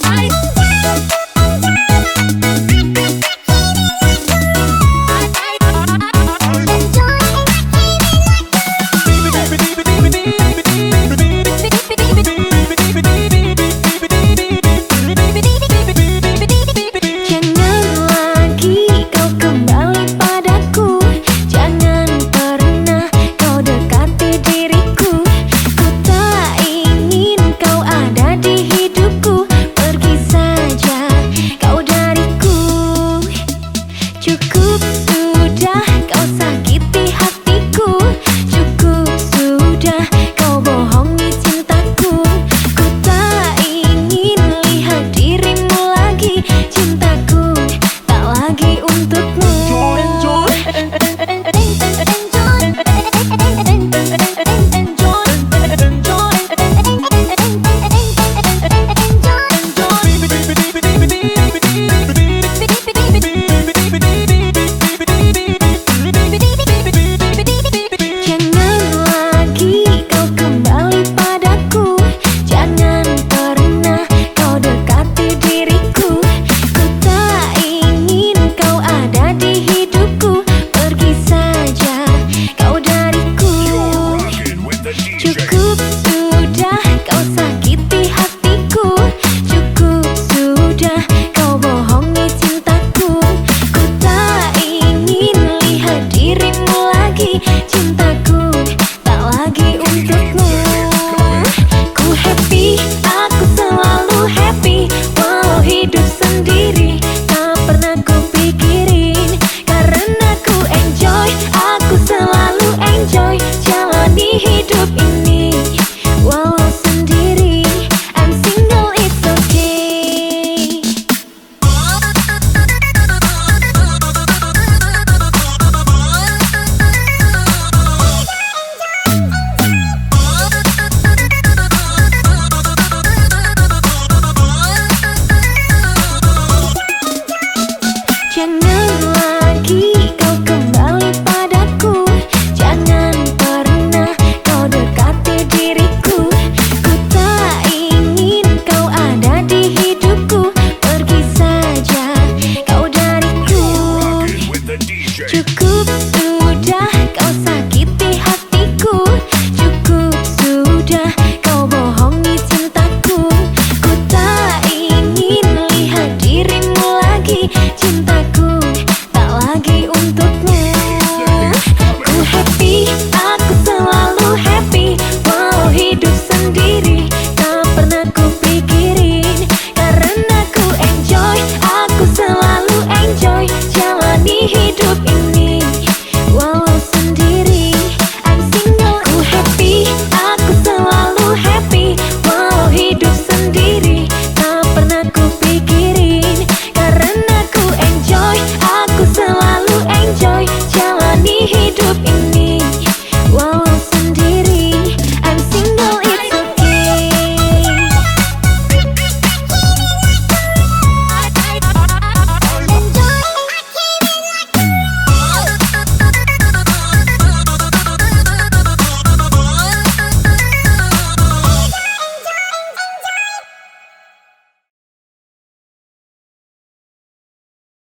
Bye. cukup